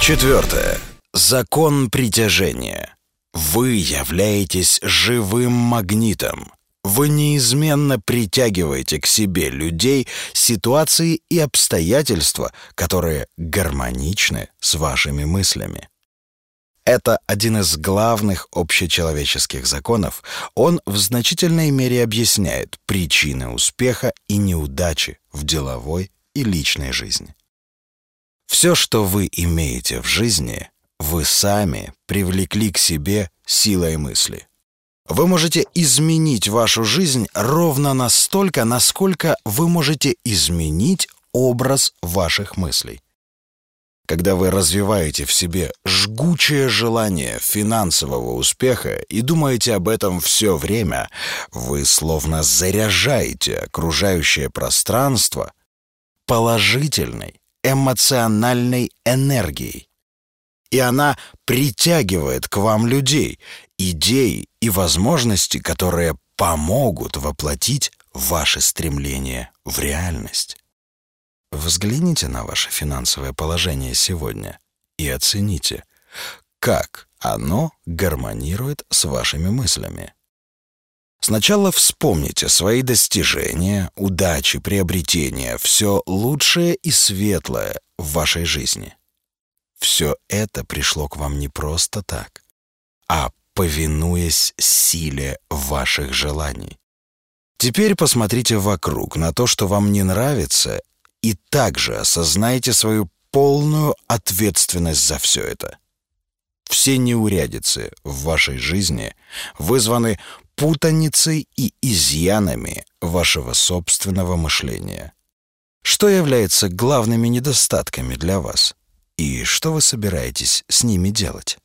Четвертое. Закон притяжения. Вы являетесь живым магнитом. Вы неизменно притягиваете к себе людей, ситуации и обстоятельства, которые гармоничны с вашими мыслями. Это один из главных общечеловеческих законов. Он в значительной мере объясняет причины успеха и неудачи в деловой и личной жизни. Все, что вы имеете в жизни, вы сами привлекли к себе силой мысли. Вы можете изменить вашу жизнь ровно настолько, насколько вы можете изменить образ ваших мыслей. Когда вы развиваете в себе жгучее желание финансового успеха и думаете об этом все время, вы словно заряжаете окружающее пространство положительной, эмоциональной энергией. И она притягивает к вам людей, идеи и возможности, которые помогут воплотить ваше стремление в реальность. Взгляните на ваше финансовое положение сегодня и оцените, как оно гармонирует с вашими мыслями. Сначала вспомните свои достижения, удачи, приобретения, все лучшее и светлое в вашей жизни. Все это пришло к вам не просто так, а повинуясь силе ваших желаний. Теперь посмотрите вокруг на то, что вам не нравится, и также осознайте свою полную ответственность за все это. Все неурядицы в вашей жизни вызваны путаницей и изъянами вашего собственного мышления. Что является главными недостатками для вас? И что вы собираетесь с ними делать?